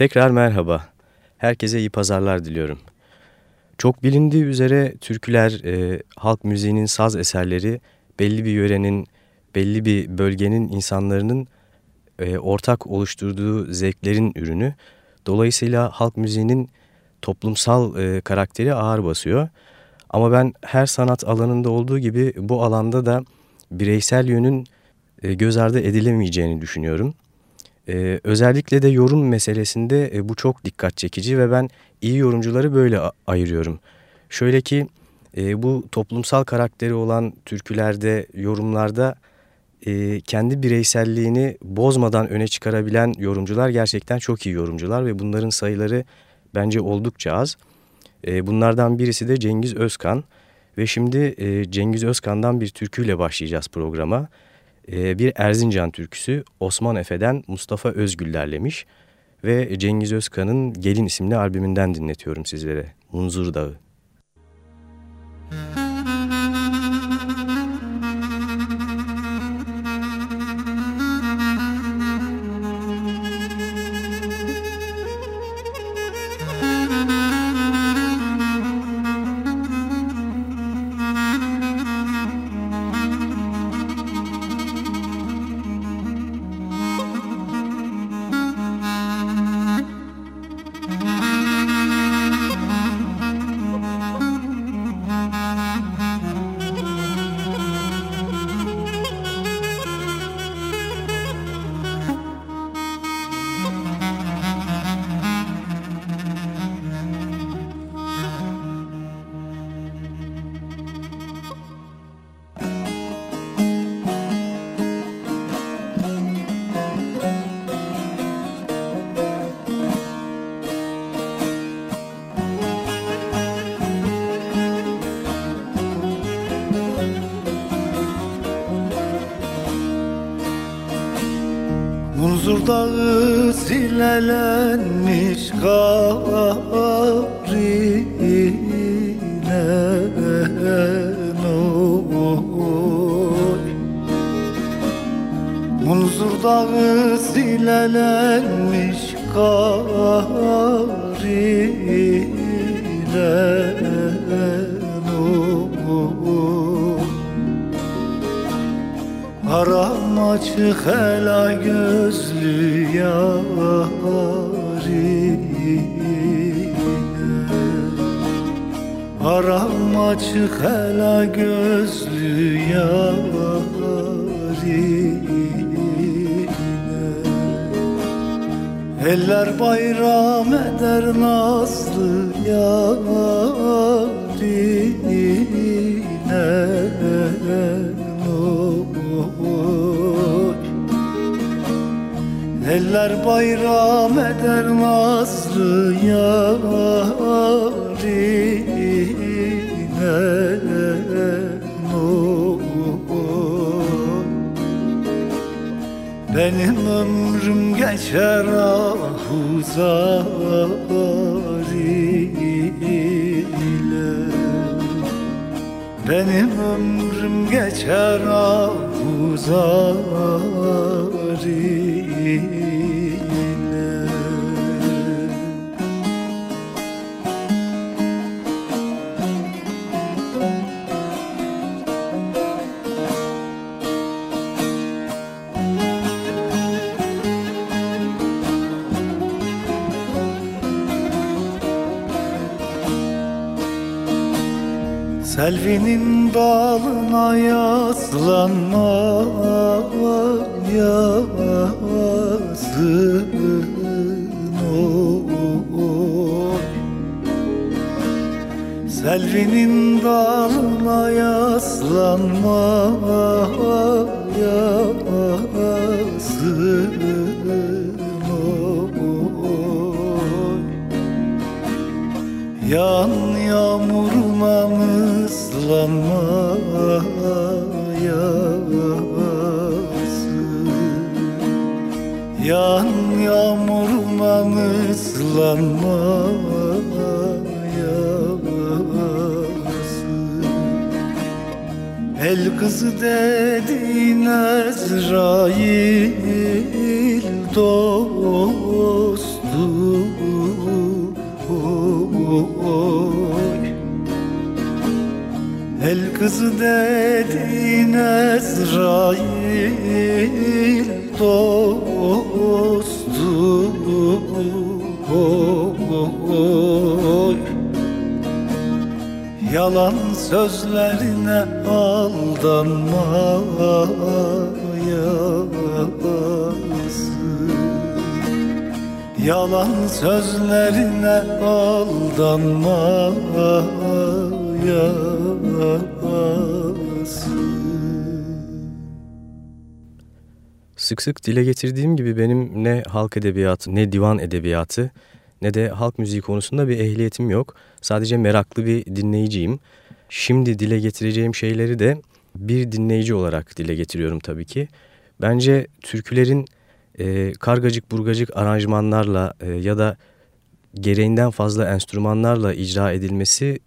Tekrar merhaba. Herkese iyi pazarlar diliyorum. Çok bilindiği üzere türküler, e, halk müziğinin saz eserleri belli bir yörenin, belli bir bölgenin insanların e, ortak oluşturduğu zevklerin ürünü. Dolayısıyla halk müziğinin toplumsal e, karakteri ağır basıyor. Ama ben her sanat alanında olduğu gibi bu alanda da bireysel yönün e, göz ardı edilemeyeceğini düşünüyorum. E, özellikle de yorum meselesinde e, bu çok dikkat çekici ve ben iyi yorumcuları böyle ayırıyorum. Şöyle ki e, bu toplumsal karakteri olan türkülerde, yorumlarda e, kendi bireyselliğini bozmadan öne çıkarabilen yorumcular gerçekten çok iyi yorumcular ve bunların sayıları bence oldukça az. E, bunlardan birisi de Cengiz Özkan ve şimdi e, Cengiz Özkan'dan bir türküyle başlayacağız programa. E, bir Erzincan türküsü Osman Efe'den Mustafa Özgül derlemiş ve Cengiz Özkan'ın Gelin isimli albümünden dinletiyorum sizlere. Munzur Dağı. Müzik dağı silelenmiş kabrine oy Munzur dağı silelenmiş kabrine Haram açık hela gözlü yarine Haram açık hela gözlü yarine Eller bayram eder nazlı yarine Eller bayram eder nazlı yarine Benim ömrüm geçer ahuzar ile Benim ömrüm geçer ahuzar ile Selvinin dalına yaslanma yazın oy Selvinin dalına yaslanma ıslanmayasın Yan yağmuruna ıslanmayasın El kızı dediğin Ezrail dostum kızı dedin Ezrail dostu Yalan sözlerine aldanma Yalan sözlerine aldanma Sık sık dile getirdiğim gibi benim ne halk edebiyatı ne divan edebiyatı ne de halk müziği konusunda bir ehliyetim yok. Sadece meraklı bir dinleyiciyim. Şimdi dile getireceğim şeyleri de bir dinleyici olarak dile getiriyorum tabii ki. Bence türkülerin e, kargacık burgacık aranjmanlarla e, ya da gereğinden fazla enstrümanlarla icra edilmesi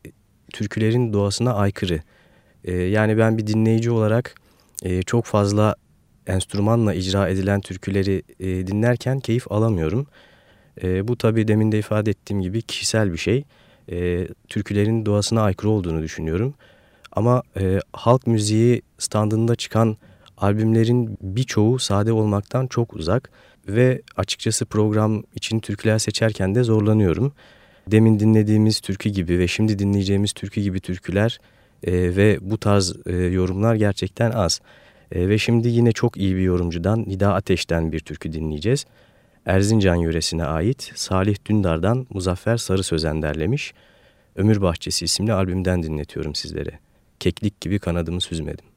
türkülerin doğasına aykırı. E, yani ben bir dinleyici olarak e, çok fazla enstrümanla icra edilen türküleri e, dinlerken keyif alamıyorum. E, bu tabii demin de ifade ettiğim gibi kişisel bir şey. E, türkülerin doğasına aykırı olduğunu düşünüyorum. Ama e, halk müziği standında çıkan albümlerin birçoğu sade olmaktan çok uzak ve açıkçası program için türküler seçerken de zorlanıyorum. Demin dinlediğimiz türkü gibi ve şimdi dinleyeceğimiz türkü gibi türküler e, ve bu tarz e, yorumlar gerçekten az. E, ve şimdi yine çok iyi bir yorumcudan Nida Ateş'ten bir türkü dinleyeceğiz. Erzincan yöresine ait Salih Dündar'dan Muzaffer Sarı Sözen derlemiş. Ömür Bahçesi isimli albümden dinletiyorum sizlere. Keklik gibi kanadımı süzmedim.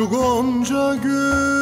Şu gonca gülleri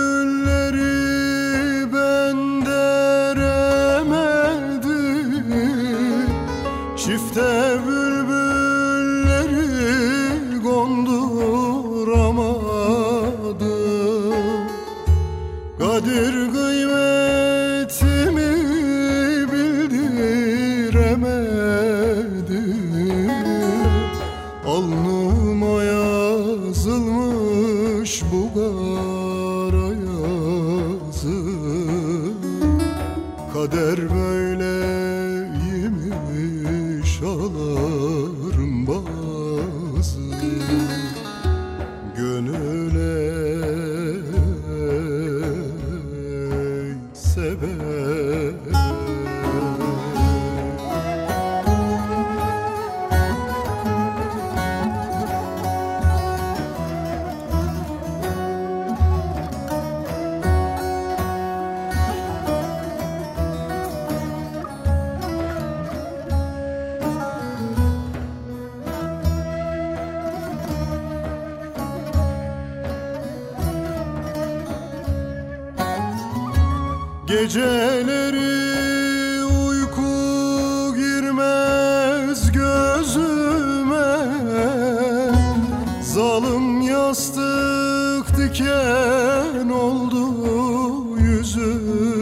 yüzü.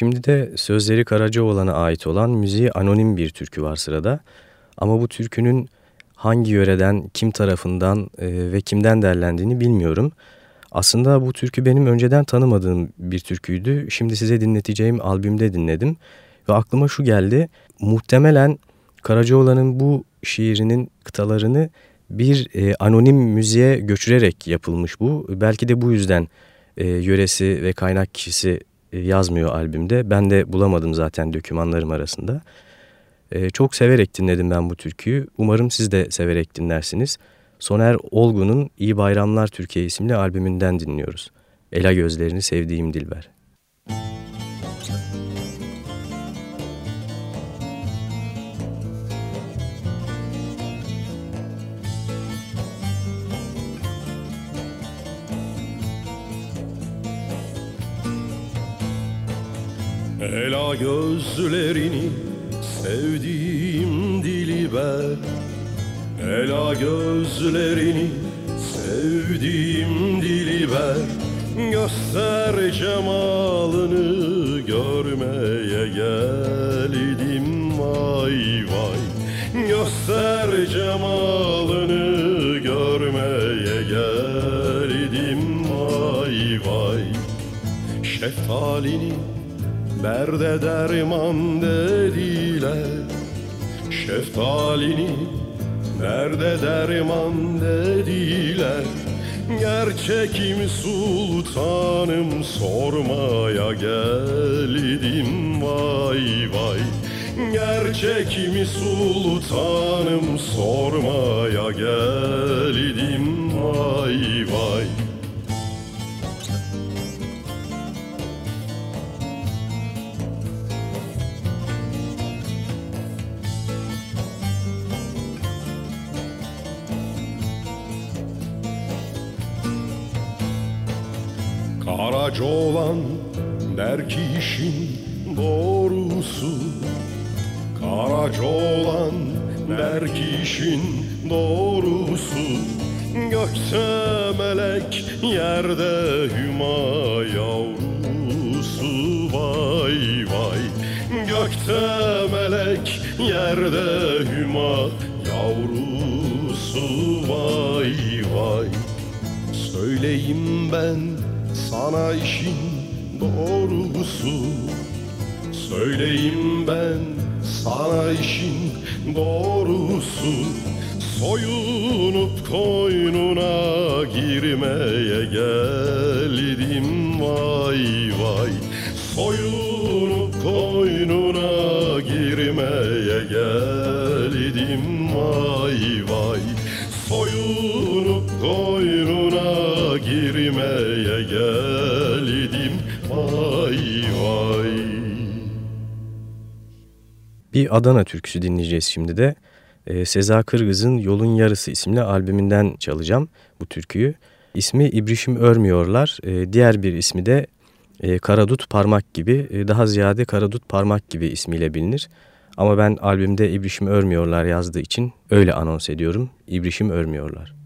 Şimdi de sözleri Karacaoğlan'a ait olan müziği anonim bir türkü var sırada. Ama bu türkünün hangi yöreden, kim tarafından e, ve kimden derlendiğini bilmiyorum. Aslında bu türkü benim önceden tanımadığım bir türküydü. Şimdi size dinleteceğim albümde dinledim. Ve aklıma şu geldi. Muhtemelen Karacaoğlan'ın bu şiirinin kıtalarını bir e, anonim müziğe göçürerek yapılmış bu. Belki de bu yüzden e, yöresi ve kaynak kişisi yazmıyor albümde. Ben de bulamadım zaten dokümanlarım arasında. E, çok severek dinledim ben bu türküyü. Umarım siz de severek dinlersiniz. Soner Olgun'un İyi Bayramlar Türkiye isimli albümünden dinliyoruz. Ela gözlerini sevdiğim Dilber. Ela gözlerini sevdiğim diliber Ela gözlerini sevdiğim diliber Göster cemalını görmeye geldim vay vay. Göster cemalını görmeye geldim vay vay. Şeftalini Derde derman dediler Şeftalini Derde derman dediler Gerçekim sultanım sormaya geldim. Vay vay. Gerçekim sultanım sormaya geldim. Vay vay der ki işin doğrusu Karaca olan der ki işin doğrusu Gökte melek yerde hüma yavrusu. Vay vay Gökte melek yerde hüma yavrusu. Vay vay Söyleyeyim ben sana işin doğrusu Söyleyeyim ben sana işin doğrusu. Soyunup koynuna girmeye geldim vay vay. Soyunup koynuna girmeye geldim vay vay. Soyunup koynuna girmeye geldim Bir Adana türküsü dinleyeceğiz şimdi de. Ee, Seza Kırgız'ın Yolun Yarısı isimli albümünden çalacağım bu türküyü. İsmi İbrişim Örmüyorlar. Ee, diğer bir ismi de e, Karadut Parmak gibi. E, daha ziyade Karadut Parmak gibi ismiyle bilinir. Ama ben albümde İbrişim Örmüyorlar yazdığı için öyle anons ediyorum. İbrişim Örmüyorlar.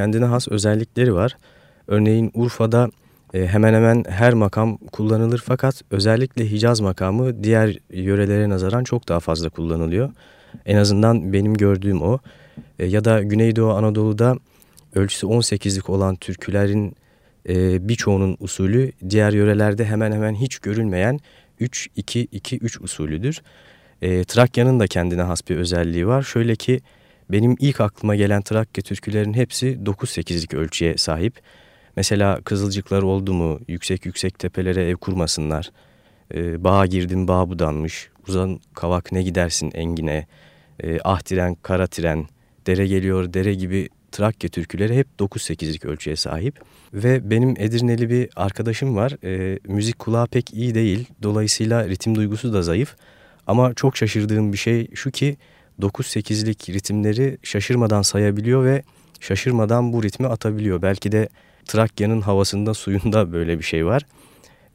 Kendine has özellikleri var. Örneğin Urfa'da e, hemen hemen her makam kullanılır fakat özellikle Hicaz makamı diğer yörelere nazaran çok daha fazla kullanılıyor. En azından benim gördüğüm o. E, ya da Güneydoğu Anadolu'da ölçüsü 18'lik olan türkülerin e, birçoğunun usulü diğer yörelerde hemen hemen hiç görülmeyen 3-2-2-3 usulüdür. Trakya'nın da kendine has bir özelliği var. Şöyle ki benim ilk aklıma gelen Trakya türkülerin hepsi 9-8'lik ölçüye sahip. Mesela kızılcıklar oldu mu yüksek yüksek tepelere ev kurmasınlar. Ee, bağa girdim bağ budanmış. Uzan kavak ne gidersin engine. Ee, ah tren kara tren. Dere geliyor dere gibi Trakya türküleri hep 9-8'lik ölçüye sahip. Ve benim Edirneli bir arkadaşım var. Ee, müzik kulağı pek iyi değil. Dolayısıyla ritim duygusu da zayıf. Ama çok şaşırdığım bir şey şu ki 9-8'lik ritimleri şaşırmadan sayabiliyor ve şaşırmadan bu ritmi atabiliyor. Belki de Trakya'nın havasında suyunda böyle bir şey var.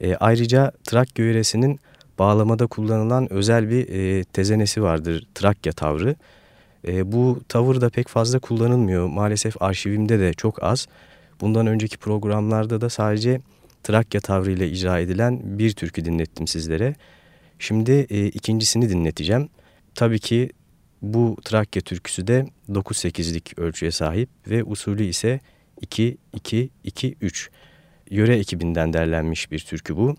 E, ayrıca Trakya yöresinin bağlamada kullanılan özel bir e, tezenesi vardır Trakya tavrı. E, bu tavır da pek fazla kullanılmıyor. Maalesef arşivimde de çok az. Bundan önceki programlarda da sadece Trakya tavrıyla icra edilen bir türkü dinlettim sizlere. Şimdi e, ikincisini dinleteceğim. Tabii ki bu Trakya türküsü de 9-8'lik ölçüye sahip ve usulü ise 2-2-2-3. Yöre ekibinden derlenmiş bir türkü bu.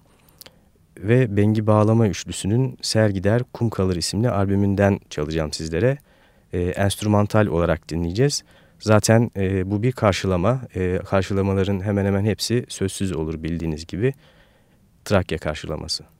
Ve Bengi Bağlama Üçlüsü'nün Sergider Kum Kalır isimli albümünden çalacağım sizlere. E, enstrümantal olarak dinleyeceğiz. Zaten e, bu bir karşılama. E, karşılamaların hemen hemen hepsi sözsüz olur bildiğiniz gibi. Trakya karşılaması.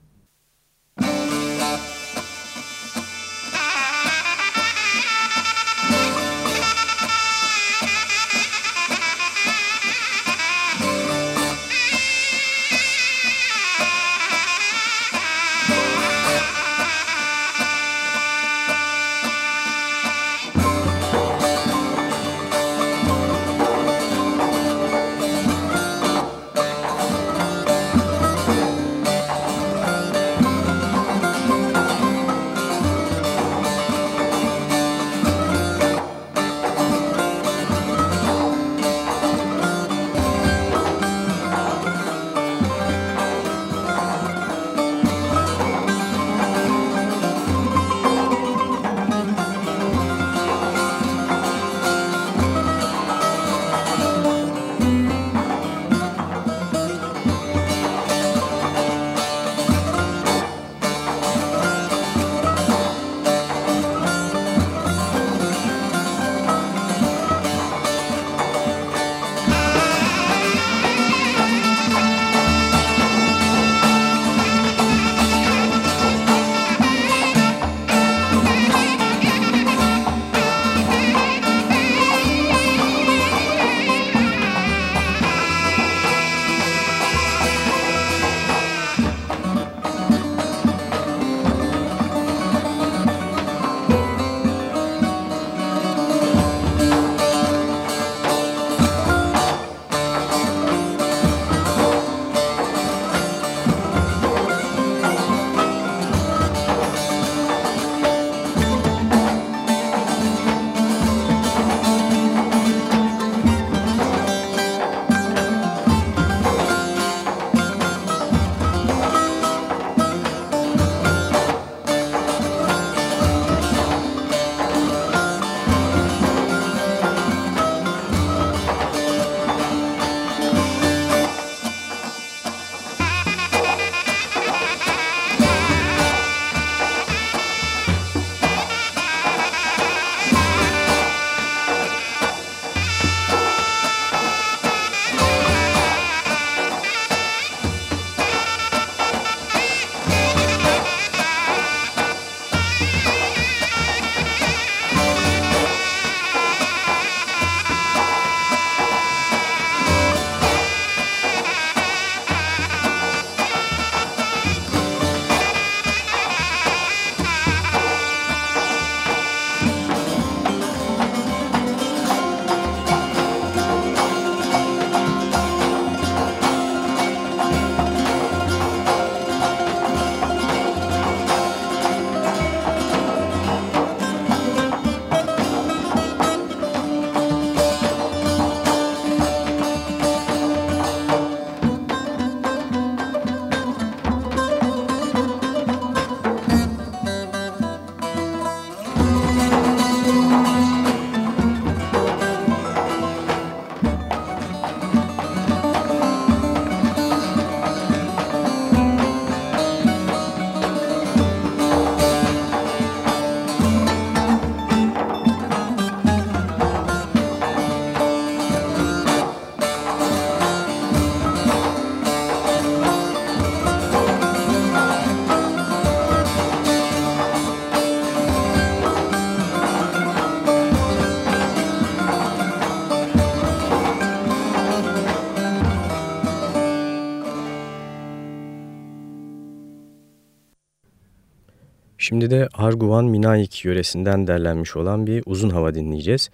Şimdi de Arguvan Minayik yöresinden derlenmiş olan bir uzun hava dinleyeceğiz.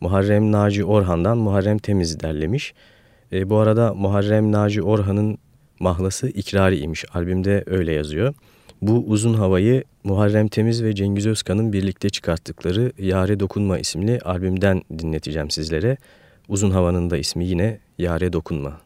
Muharrem Naci Orhan'dan Muharrem Temiz derlemiş. E, bu arada Muharrem Naci Orhan'ın mahlası ikrariymiş. Albümde öyle yazıyor. Bu uzun havayı Muharrem Temiz ve Cengiz Özkan'ın birlikte çıkarttıkları Yare Dokunma isimli albümden dinleteceğim sizlere. Uzun havanın da ismi yine Yare Dokunma.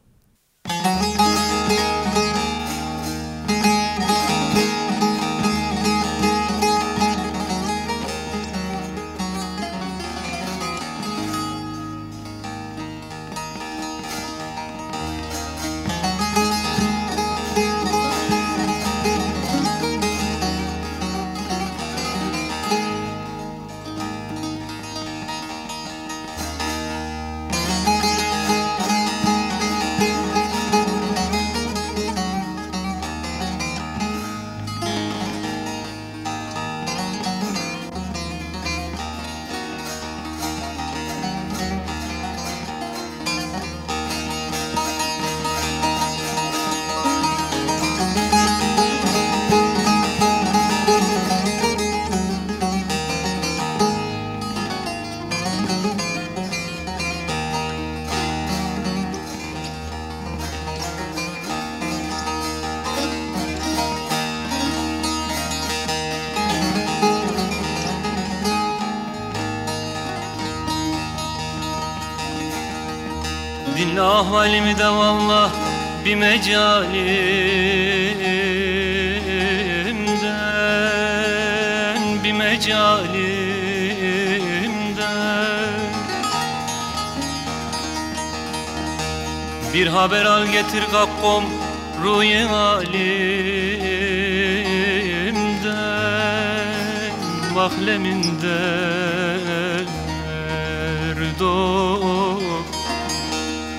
Mecalimden Bir haber al getir kakkom ruhi halimden Mahleminden Erdoğan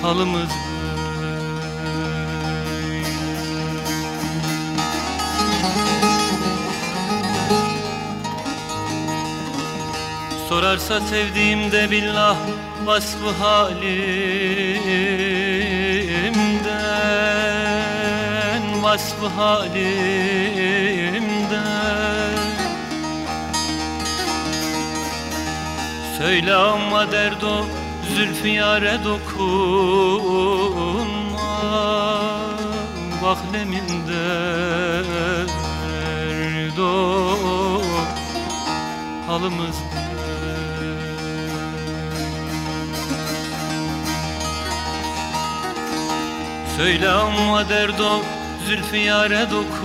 halımız Sorarsa sevdiğimde billah vasfı halimden Vasfı halimden. Söyle ama derdo Zülfü yare dokunma Vahleminde erdo halımız Söyle ama derdo Zülfü yare dokunma.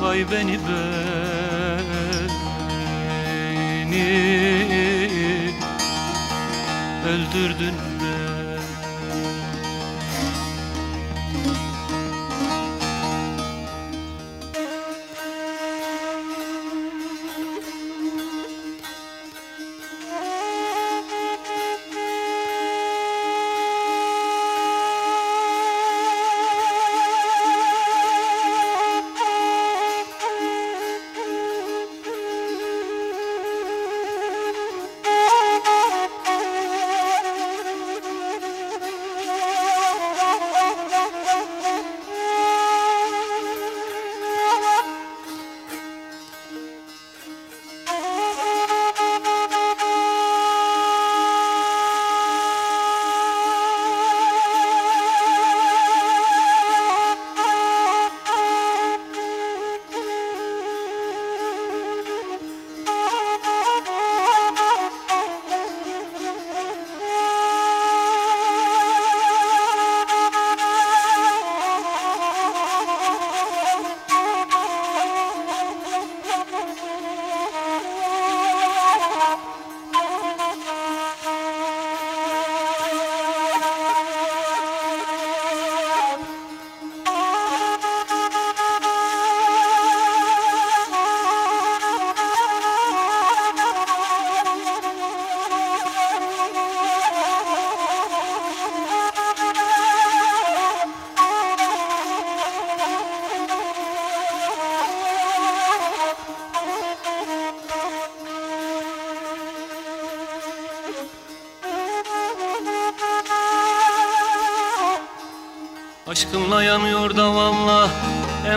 Vay beni beni. Öldürdün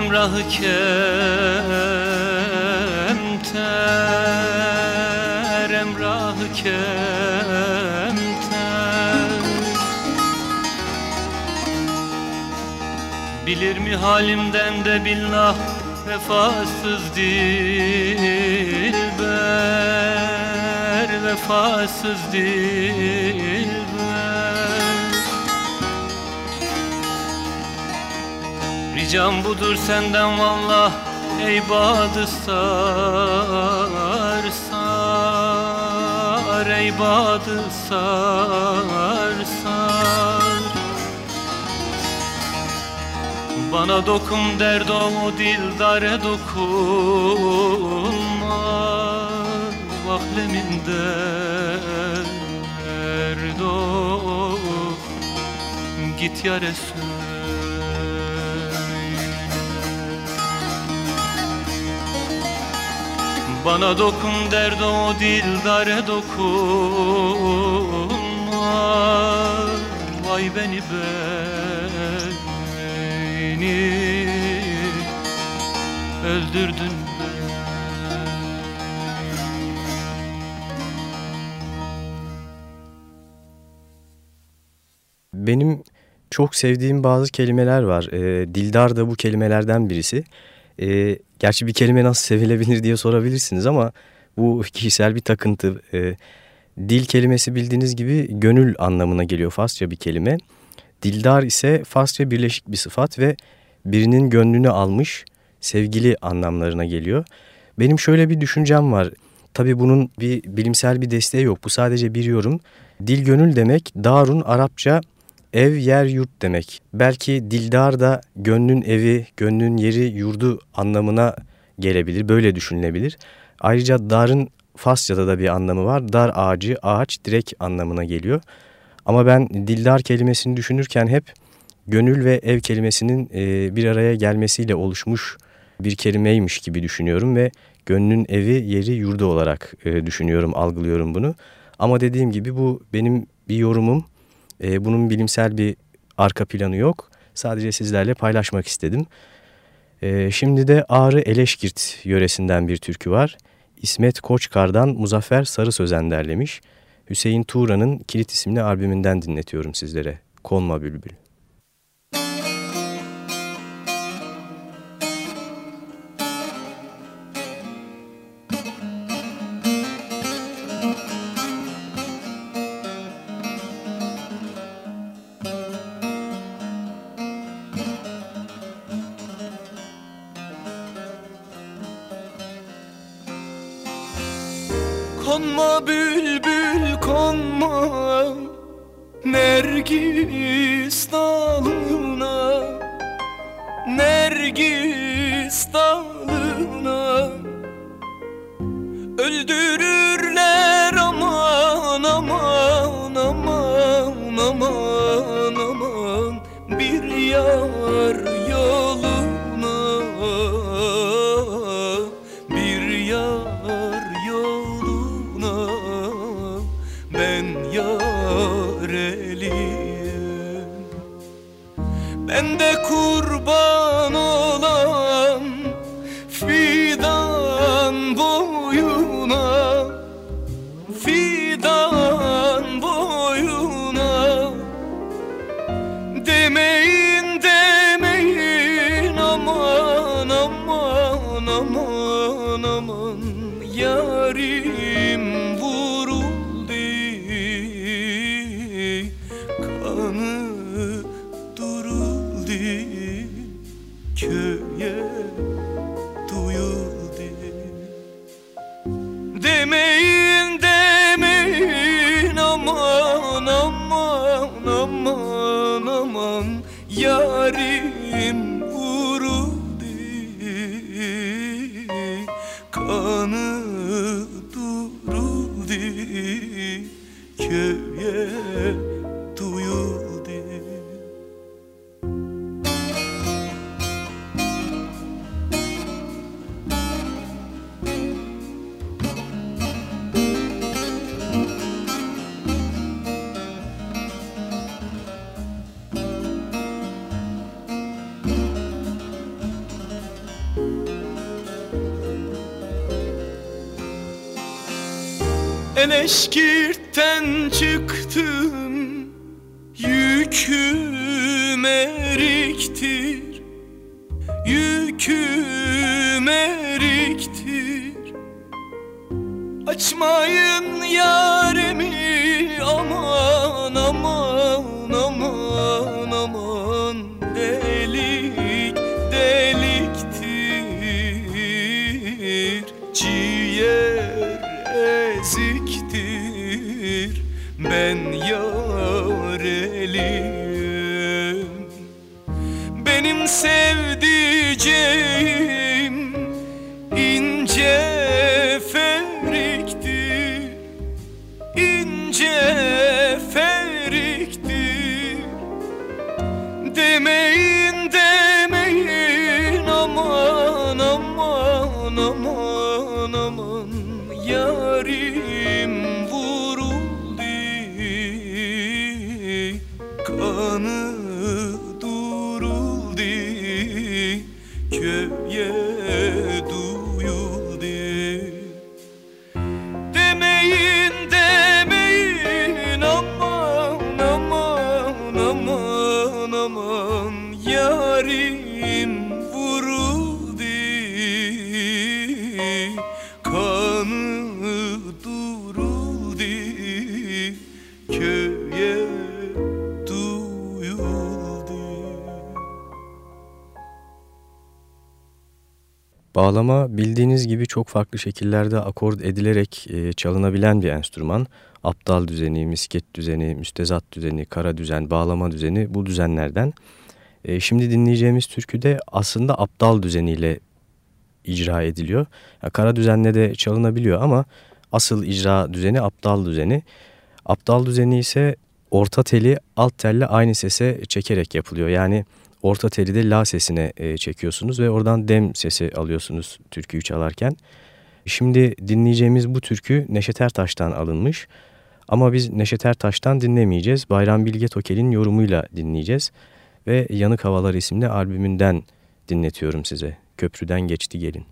Emrahı kemter Emrahı kemter. Bilir mi halimden de billah Vefasız dilber Vefasız dilber Ricam budur senden vallah Ey badı sar sar Ey badı sar sar. Bana dokun derdo o dildare dokunma Vahleminde derdo Git ya Resul Bana dokun derdo o dildare dokunma Vay beni beni öldürdün Benim çok sevdiğim bazı kelimeler var. E, Dildar da bu kelimelerden birisi. E, gerçi bir kelime nasıl sevilebilir diye sorabilirsiniz ama bu kişisel bir takıntı. E, dil kelimesi bildiğiniz gibi gönül anlamına geliyor Farsça bir kelime. Dildar ise Farsça birleşik bir sıfat ve birinin gönlünü almış sevgili anlamlarına geliyor. Benim şöyle bir düşüncem var. Tabii bunun bir bilimsel bir desteği yok. Bu sadece bir yorum. Dil gönül demek Darun Arapça ev yer yurt demek. Belki dildar da gönlün evi, gönlün yeri, yurdu anlamına gelebilir. Böyle düşünülebilir. Ayrıca darın Farsçada da bir anlamı var. Dar ağacı, ağaç, direk anlamına geliyor. Ama ben dildar kelimesini düşünürken hep gönül ve ev kelimesinin e, bir araya gelmesiyle oluşmuş bir kelimeymiş gibi düşünüyorum ve gönlün evi, yeri, yurdu olarak e, düşünüyorum, algılıyorum bunu. Ama dediğim gibi bu benim bir yorumum. E, bunun bilimsel bir arka planı yok. Sadece sizlerle paylaşmak istedim. E, şimdi de Ağrı Eleşkirt yöresinden bir türkü var. İsmet Koçkar'dan Muzaffer Sarı Sözen derlemiş. Hüseyin Tuğra'nın Kilit isimli albümünden dinletiyorum sizlere. Konma Bülbül. Ben Eleşkirtten çıktım Yüküm eriktir. Yüküm eriktir. Açmayın yaremi aman aman Bağlama bildiğiniz gibi çok farklı şekillerde akord edilerek e, çalınabilen bir enstrüman. Aptal düzeni, misket düzeni, müstezat düzeni, kara düzen, bağlama düzeni bu düzenlerden. E, şimdi dinleyeceğimiz türkü de aslında aptal düzeniyle icra ediliyor. Ya, kara düzenle de çalınabiliyor ama asıl icra düzeni aptal düzeni. Aptal düzeni ise orta teli alt telle aynı sese çekerek yapılıyor. Yani orta teli de la sesine e, çekiyorsunuz ve oradan dem sesi alıyorsunuz türküyü çalarken. Şimdi dinleyeceğimiz bu türkü Neşet Ertaş'tan alınmış. Ama biz Neşet Ertaş'tan dinlemeyeceğiz. Bayram Bilge Tokel'in yorumuyla dinleyeceğiz. Ve Yanık Havalar isimli albümünden dinletiyorum size. Köprüden geçti gelin.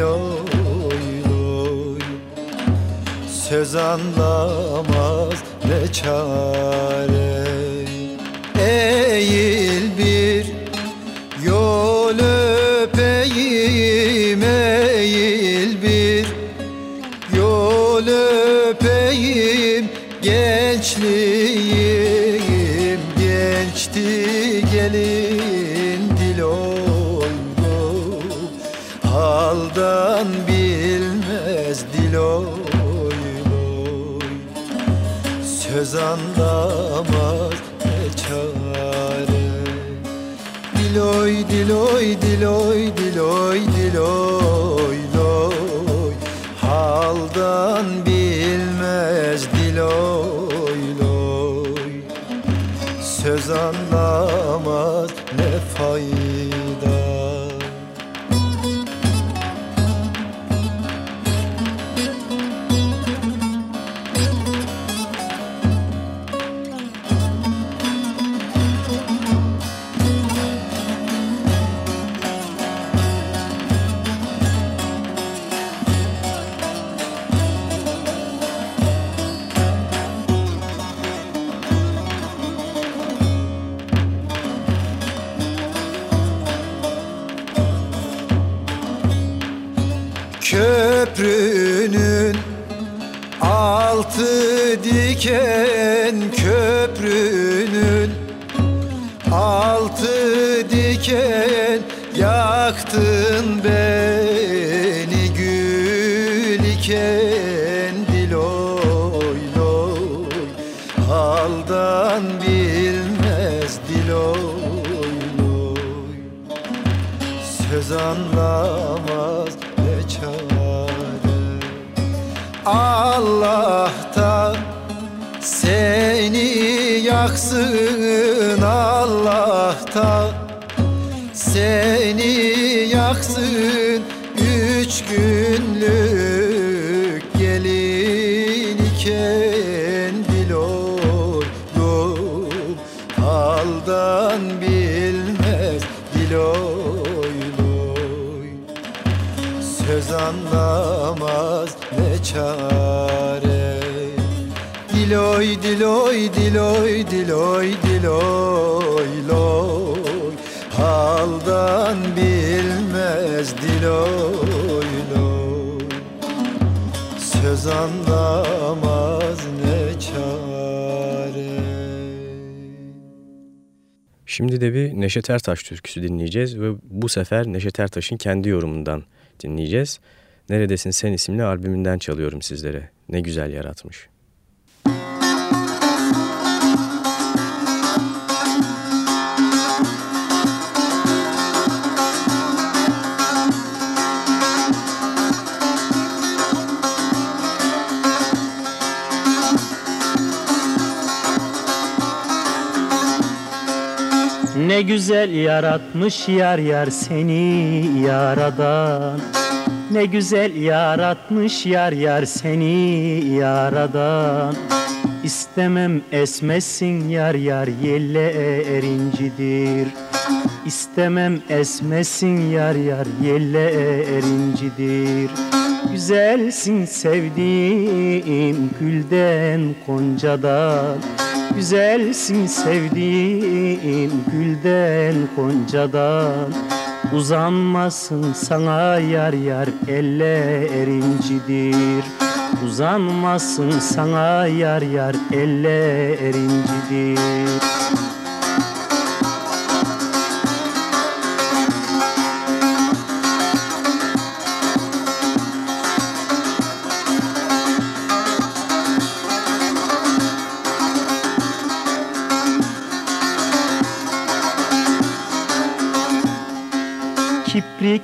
Diloy loy. Söz anlamaz ne çare. Eğil Söz anlamaz ne çare. Diloy diloy diloy diloy diloy loy. Haldan bilmez diloy loy. Söz anlamaz ne fayda diken köprünün altı diken yaktın beni gül iken diloy loy. Haldan bilmez diloy loy. Söz anlamaz ne çare. Allah'tan yaksın Allah'tan seni yaksın Üç günlük gelin iken loy Haldan bilmez diloy loy Söz anlamaz ne çare Diloy diloy diloy diloy diloy loy Haldan bilmez diloy loy Söz anlamaz ne çare Şimdi de bir Neşet Ertaş türküsü dinleyeceğiz ve bu sefer Neşet Ertaş'ın kendi yorumundan dinleyeceğiz. Neredesin Sen isimli albümünden çalıyorum sizlere. Ne güzel yaratmış. Ne güzel yaratmış yar yar seni yaradan. Ne güzel yaratmış yar yar seni yaradan. İstemem esmesin yar yar yelle erincidir İstemem esmesin yar yar yelle erincidir Güzelsin sevdiğim gülden koncadan Güzelsin sevdiğim gülden koncadan. Uzanmasın sana yar yar eller incidir Uzanmasın sana yar yar eller incidir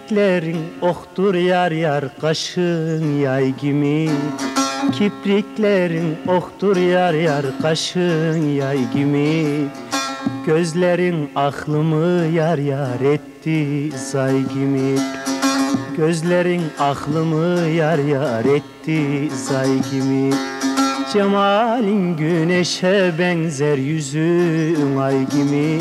Kipriklerin oktur yar yar kaşın yay gibi Kipriklerin oktur yar yar kaşın yay gibi Gözlerin aklımı yar yar etti zay gibi Gözlerin aklımı yar yar etti zay gibi Cemalin güneşe benzer yüzün ay gibi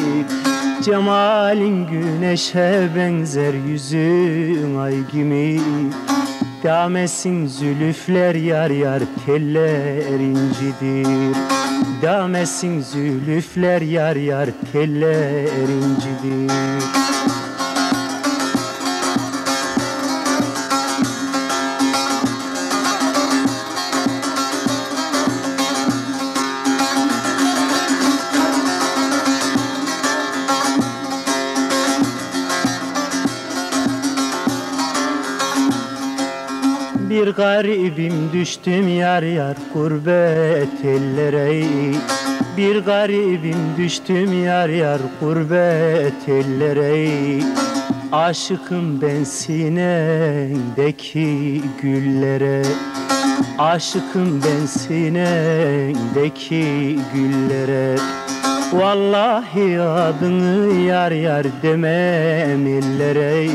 Cemalin güneşe benzer yüzün ay gibi. Damesin zülüfler yar yar teller incidir. Damesin zülüfler yar yar teller incidir garibim düştüm yar yar gurbet ellere. Bir garibim düştüm yar yar gurbet ellere. Aşıkım ben sinendeki güllere. Aşıkım ben sinendeki güllere. Vallahi adını yar yar demem ellere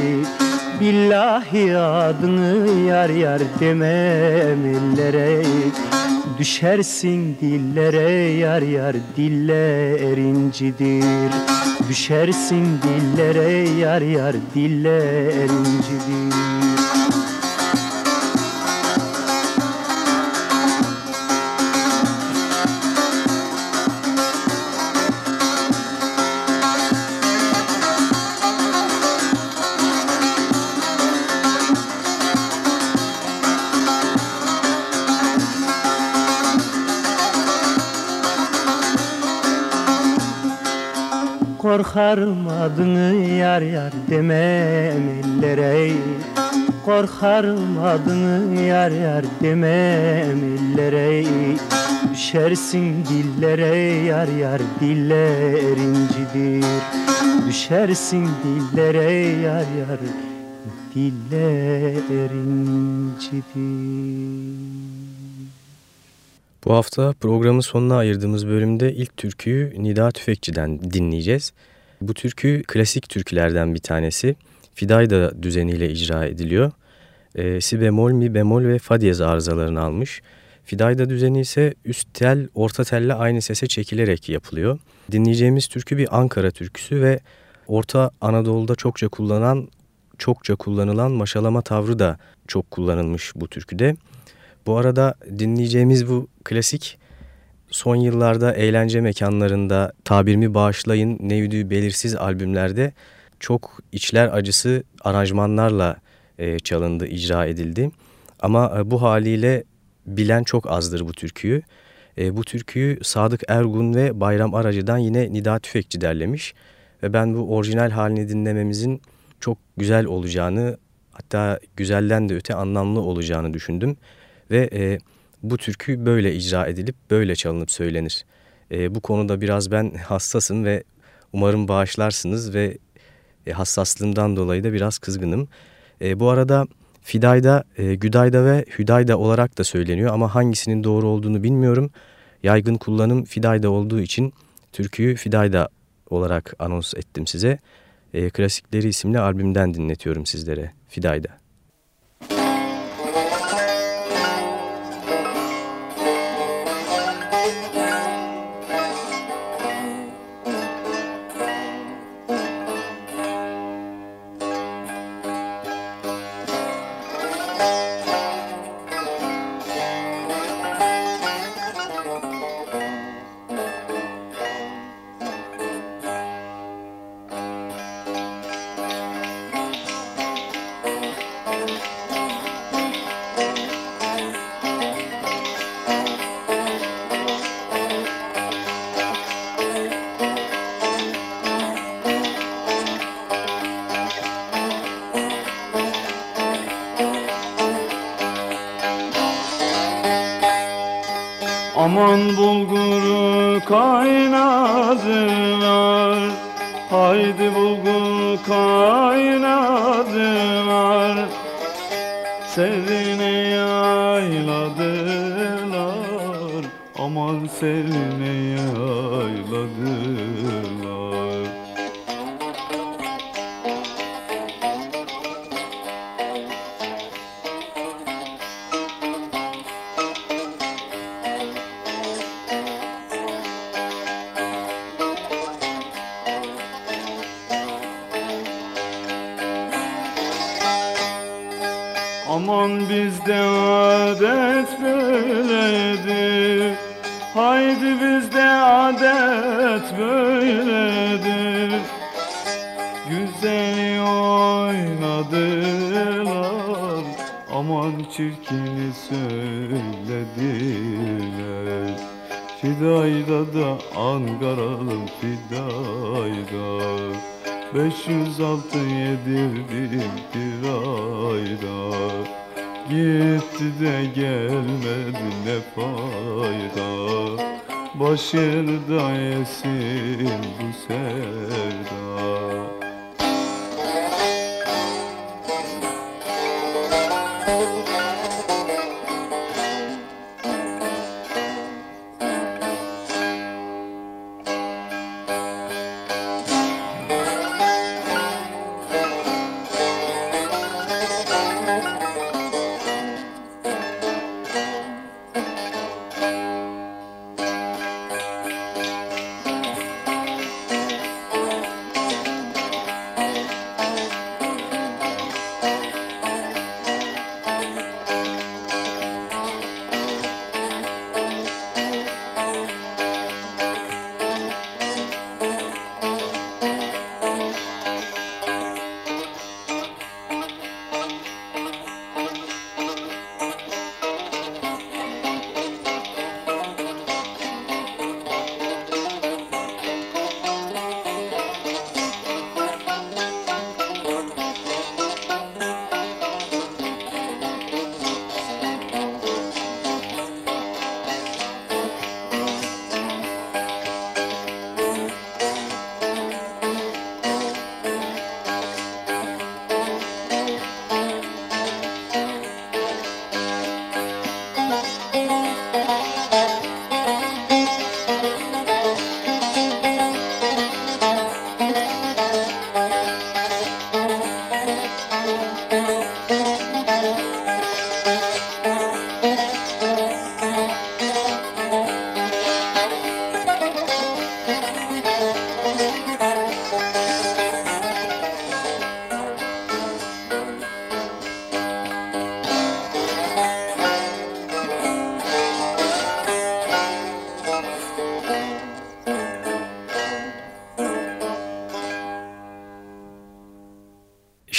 Billahi adını yar yar demem ellere. Düşersin dillere yar yar diller incidir. Düşersin dillere yar yar diller incidir Korkarım adını yar yar demem ellere. Korkarım adını yar yar demem ellere. Düşersin dillere yar yar diller incidir Düşersin dillere yar yar diller incidir Bu hafta programın sonuna ayırdığımız bölümde ilk türküyü Nida Tüfekçi'den dinleyeceğiz. Bu türkü klasik türkülerden bir tanesi. Fidayda düzeniyle icra ediliyor. E, si bemol, mi bemol ve fa diyez arızalarını almış. Fidayda düzeni ise üst tel, orta telle aynı sese çekilerek yapılıyor. Dinleyeceğimiz türkü bir Ankara türküsü ve Orta Anadolu'da çokça kullanılan, çokça kullanılan maşalama tavrı da çok kullanılmış bu türküde. Bu arada dinleyeceğimiz bu klasik son yıllarda eğlence mekanlarında tabirimi bağışlayın nevdü belirsiz albümlerde çok içler acısı aranjmanlarla e, çalındı, icra edildi. Ama e, bu haliyle bilen çok azdır bu türküyü. E, bu türküyü Sadık Ergun ve Bayram Aracı'dan yine Nida Tüfekçi derlemiş. Ve ben bu orijinal halini dinlememizin çok güzel olacağını hatta güzelden de öte anlamlı olacağını düşündüm. Ve e, bu türkü böyle icra edilip böyle çalınıp söylenir. E, bu konuda biraz ben hassasım ve umarım bağışlarsınız ve e, hassaslığımdan dolayı da biraz kızgınım. E, bu arada Fidayda, e, Güdayda ve Hüdayda olarak da söyleniyor ama hangisinin doğru olduğunu bilmiyorum. Yaygın kullanım Fidayda olduğu için türküyü Fidayda olarak anons ettim size. E, Klasikleri isimli albümden dinletiyorum sizlere Fidayda. Haydi bizde adet böyledir. Güzeli oynadılar Aman çirkini söylediler. Fidayda da Ankara'lım Fidayda. 506 yedirdim bir ayda Gitti de gelmedi ne fayda? Başında yesin bu sevda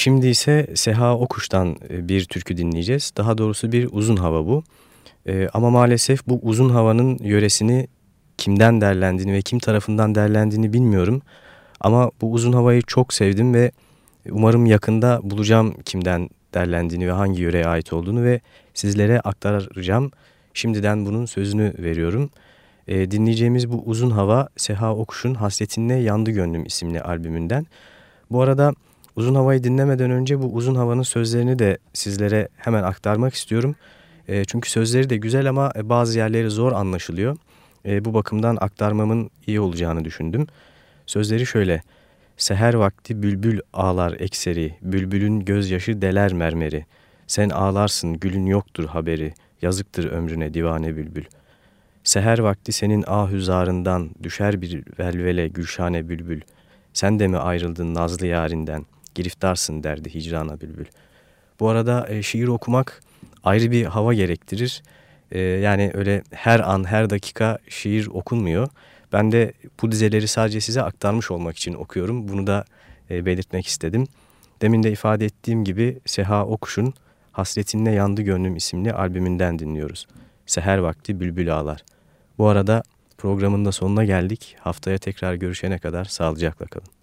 Şimdi ise Seha Okuş'tan e, bir türkü dinleyeceğiz. Daha doğrusu bir uzun hava bu. E, ama maalesef bu uzun havanın yöresini kimden derlendiğini ve kim tarafından derlendiğini bilmiyorum. Ama bu uzun havayı çok sevdim ve umarım yakında bulacağım kimden derlendiğini ve hangi yöreye ait olduğunu ve sizlere aktaracağım. Şimdiden bunun sözünü veriyorum. E, dinleyeceğimiz bu uzun hava Seha Okuş'un Hasretinle Yandı Gönlüm isimli albümünden. Bu arada uzun havayı dinlemeden önce bu uzun havanın sözlerini de sizlere hemen aktarmak istiyorum. E, çünkü sözleri de güzel ama bazı yerleri zor anlaşılıyor. E, bu bakımdan aktarmamın iyi olacağını düşündüm. Sözleri şöyle. Seher vakti bülbül ağlar ekseri, bülbülün gözyaşı deler mermeri. Sen ağlarsın gülün yoktur haberi, yazıktır ömrüne divane bülbül. Seher vakti senin ahüzarından düşer bir velvele gülşane bülbül. Sen de mi ayrıldın nazlı yarinden, giriftarsın derdi hicrana bülbül. Bu arada e, şiir okumak ayrı bir hava gerektirir. E, yani öyle her an her dakika şiir okunmuyor. Ben de bu dizeleri sadece size aktarmış olmak için okuyorum. Bunu da e, belirtmek istedim. Demin de ifade ettiğim gibi Seha Okuş'un Hasretinle Yandı Gönlüm isimli albümünden dinliyoruz. Seher vakti bülbül ağlar. Bu arada programın da sonuna geldik. Haftaya tekrar görüşene kadar sağlıcakla kalın.